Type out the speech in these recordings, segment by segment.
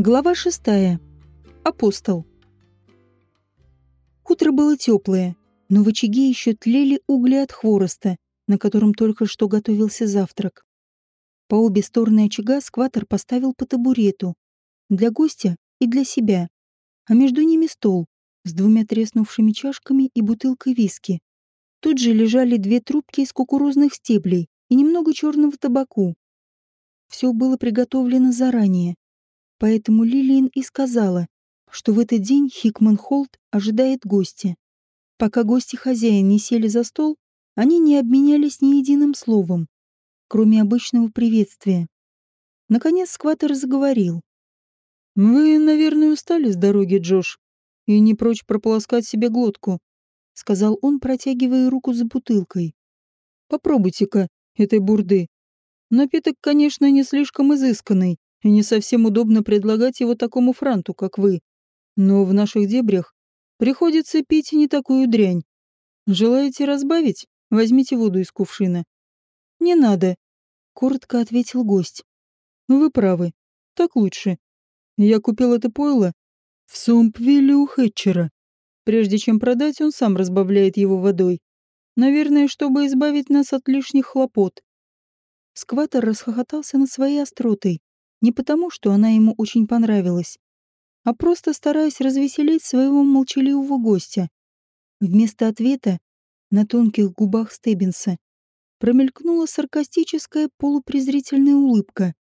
Глава шестая. Апостол. Утро было теплое, но в очаге еще тлели угли от хвороста, на котором только что готовился завтрак. По обе стороны очага скватер поставил по табурету. Для гостя и для себя. А между ними стол с двумя треснувшими чашками и бутылкой виски. Тут же лежали две трубки из кукурузных стеблей и немного черного табаку. Все было приготовлено заранее, Поэтому Лилиан и сказала, что в этот день Хикман Холт ожидает гостя. Пока гости хозяин не сели за стол, они не обменялись ни единым словом, кроме обычного приветствия. Наконец Скватер заговорил. «Вы, наверное, устали с дороги, Джош, и не прочь прополоскать себе глотку», — сказал он, протягивая руку за бутылкой. «Попробуйте-ка этой бурды. Напиток, конечно, не слишком изысканный, и не совсем удобно предлагать его такому франту, как вы. Но в наших дебрях приходится пить не такую дрянь. Желаете разбавить? Возьмите воду из кувшина. Не надо, коротко ответил гость. Вы правы. Так лучше. Я купил это пойло в Сумпвилле у Хэтчера. Прежде чем продать, он сам разбавляет его водой. Наверное, чтобы избавить нас от лишних хлопот. Скватер расхохотался над своей остротой. Не потому, что она ему очень понравилась, а просто стараясь развеселить своего молчаливого гостя. Вместо ответа на тонких губах Стеббинса промелькнула саркастическая полупрезрительная улыбка.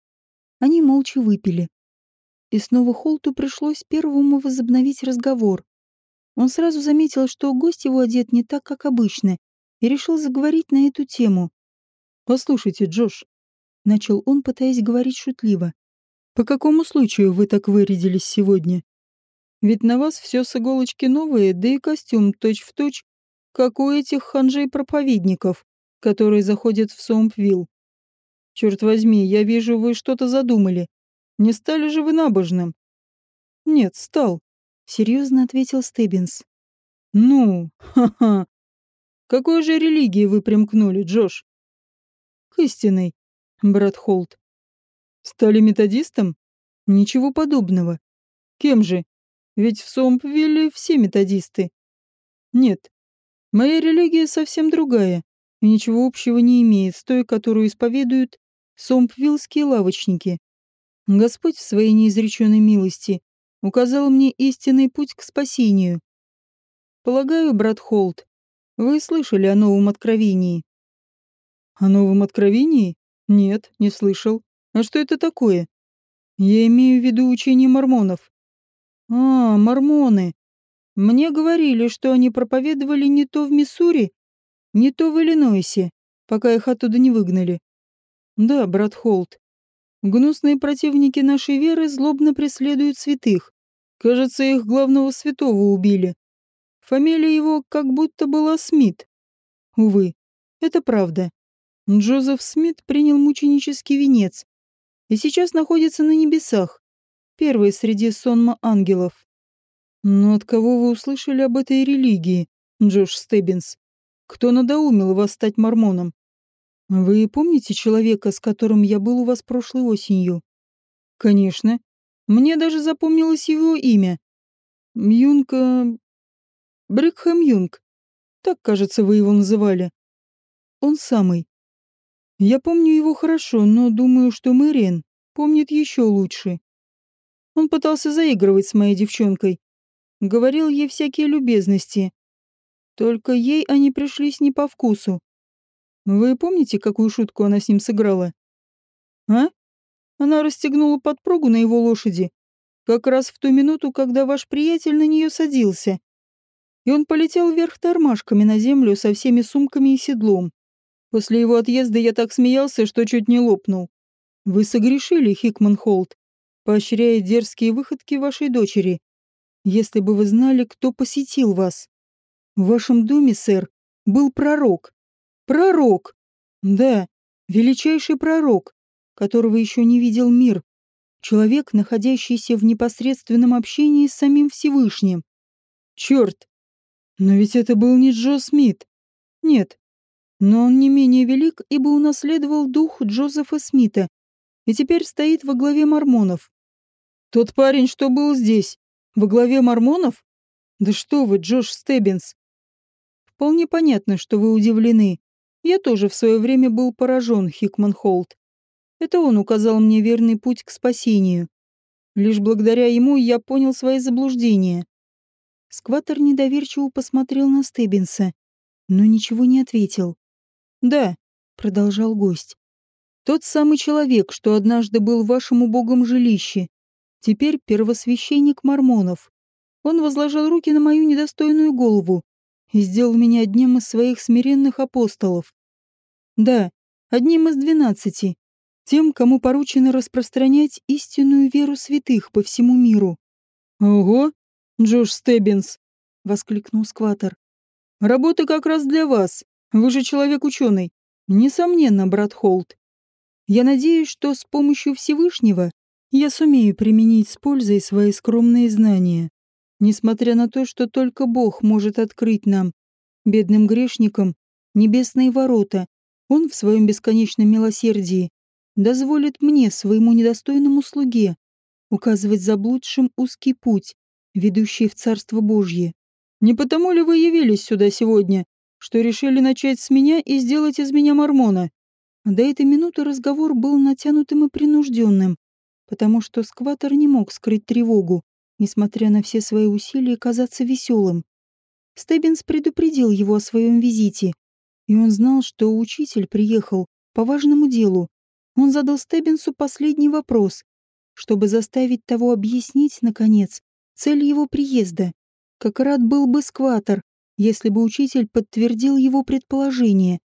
Они молча выпили. И снова Холту пришлось первому возобновить разговор. Он сразу заметил, что гость его одет не так, как обычно, и решил заговорить на эту тему. «Послушайте, Джош», — начал он, пытаясь говорить шутливо, по какому случаю вы так вырядились сегодня? Ведь на вас все с иголочки новое, да и костюм точь-в-точь, точь, как у этих ханжей-проповедников, которые заходят в Сомпвилл. Черт возьми, я вижу, вы что-то задумали. Не стали же вы набожным? Нет, стал, серьезно ответил Стеббинс. Ну, ха-ха. Какой же религии вы примкнули, Джош? К истинной, брат Холт. Стали методистом? Ничего подобного. Кем же? Ведь в Сомпвилле все методисты. Нет. Моя религия совсем другая и ничего общего не имеет с той, которую исповедуют сомпвиллские лавочники. Господь в своей неизреченной милости указал мне истинный путь к спасению. Полагаю, брат Холт, вы слышали о новом откровении? О новом откровении? Нет, не слышал. А что это такое? Я имею в виду учение мормонов. А, мормоны. Мне говорили, что они проповедовали не то в Миссури, не то в Иллинойсе, пока их оттуда не выгнали. Да, брат Холт. Гнусные противники нашей веры злобно преследуют святых. Кажется, их главного святого убили. Фамилия его как будто была Смит. Увы, это правда. Джозеф Смит принял мученический венец и сейчас находится на небесах, первый среди сонма ангелов. Но от кого вы услышали об этой религии, Джош Стеббинс? Кто надоумил вас стать мормоном? Вы помните человека, с которым я был у вас прошлой осенью? Конечно. Мне даже запомнилось его имя. Мьюнка... Брикхэм Юнг. Так, кажется, вы его называли. Он самый. Я помню его хорошо, но думаю, что Мэриэн помнит еще лучше. Он пытался заигрывать с моей девчонкой. Говорил ей всякие любезности. Только ей они пришлись не по вкусу. Вы помните, какую шутку она с ним сыграла? А? Она расстегнула подпругу на его лошади, как раз в ту минуту, когда ваш приятель на нее садился. И он полетел вверх тормашками на землю со всеми сумками и седлом. После его отъезда я так смеялся, что чуть не лопнул. Вы согрешили, Хикман Холт, поощряя дерзкие выходки вашей дочери. Если бы вы знали, кто посетил вас. В вашем доме, сэр, был пророк. Пророк! Да, величайший пророк, которого еще не видел мир. Человек, находящийся в непосредственном общении с самим Всевышним. Черт! Но ведь это был не Джо Смит. Нет, но он не менее велик, ибо унаследовал дух Джозефа Смита и теперь стоит во главе мормонов. Тот парень, что был здесь, во главе мормонов? Да что вы, Джош Стеббинс. Вполне понятно, что вы удивлены. Я тоже в свое время был поражен, Хикман Холт. Это он указал мне верный путь к спасению. Лишь благодаря ему я понял свои заблуждения. Скватер недоверчиво посмотрел на Стеббинса, но ничего не ответил. «Да», — продолжал гость, — «тот самый человек, что однажды был в вашем убогом жилище, теперь первосвященник мормонов. Он возложил руки на мою недостойную голову и сделал меня одним из своих смиренных апостолов. Да, одним из двенадцати, тем, кому поручено распространять истинную веру святых по всему миру. «Ого, Джош Стеббинс!» — воскликнул Скватер. «Работа как раз для вас. Вы же человек-ученый. Несомненно, брат Холт. Я надеюсь, что с помощью Всевышнего я сумею применить с пользой свои скромные знания. Несмотря на то, что только Бог может открыть нам, бедным грешникам, небесные ворота, Он в своем бесконечном милосердии дозволит мне, своему недостойному слуге, указывать заблудшим узкий путь, ведущий в Царство Божье. Не потому ли вы явились сюда сегодня, что решили начать с меня и сделать из меня мормона? До этой минуты разговор был натянутым и принужденным, потому что скватер не мог скрыть тревогу, несмотря на все свои усилия казаться веселым. Стеббинс предупредил его о своем визите, и он знал, что учитель приехал по важному делу, он задал Стеббинсу последний вопрос, чтобы заставить того объяснить, наконец, цель его приезда. Как рад был бы скватер, если бы учитель подтвердил его предположение.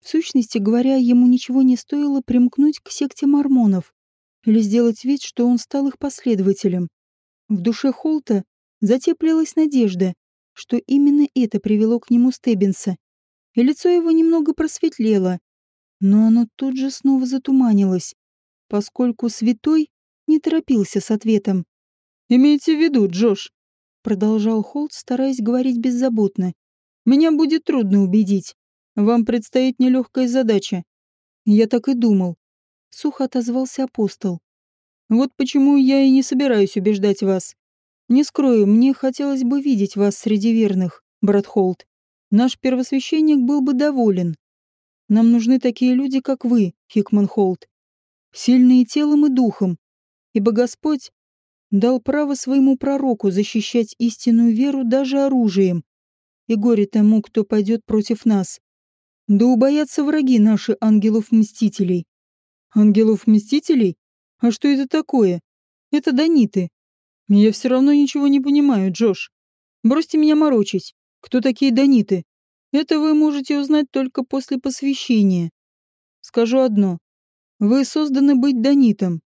В сущности говоря, ему ничего не стоило примкнуть к секте мормонов или сделать вид, что он стал их последователем. В душе Холта затеплилась надежда, что именно это привело к нему Стеббинса, и лицо его немного просветлело, но оно тут же снова затуманилось, поскольку святой не торопился с ответом. «Имейте в виду, Джош», — продолжал Холт, стараясь говорить беззаботно. «Меня будет трудно убедить. Вам предстоит нелегкая задача». «Я так и думал», — сухо отозвался апостол. «Вот почему я и не собираюсь убеждать вас. Не скрою, мне хотелось бы видеть вас среди верных, брат Холт. Наш первосвященник был бы доволен, нам нужны такие люди, как вы, Хикман Холт. Сильные телом и духом. Ибо Господь дал право своему пророку защищать истинную веру даже оружием. И горе тому, кто пойдет против нас. Да убоятся враги наши ангелов-мстителей. Ангелов-мстителей? А что это такое? Это даниты. Я все равно ничего не понимаю, Джош. Бросьте меня морочить. Кто такие даниты? Это вы можете узнать только после посвящения. Скажу одно. Вы созданы быть донитом,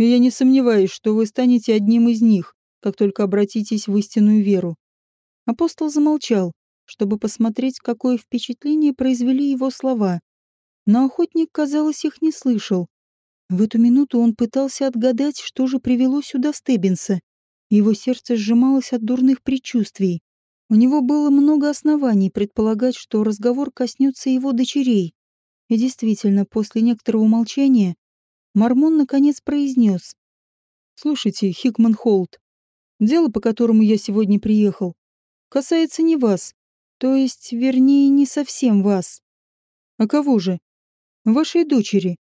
и я не сомневаюсь, что вы станете одним из них, как только обратитесь в истинную веру. Апостол замолчал, чтобы посмотреть, какое впечатление произвели его слова. Но охотник, казалось, их не слышал. В эту минуту он пытался отгадать, что же привело сюда Стеббинса. Его сердце сжималось от дурных предчувствий. У него было много оснований предполагать, что разговор коснется его дочерей. И действительно, после некоторого молчания, Мормон наконец произнес. «Слушайте, Хикман Холт, дело, по которому я сегодня приехал, касается не вас, то есть, вернее, не совсем вас. А кого же? Вашей дочери,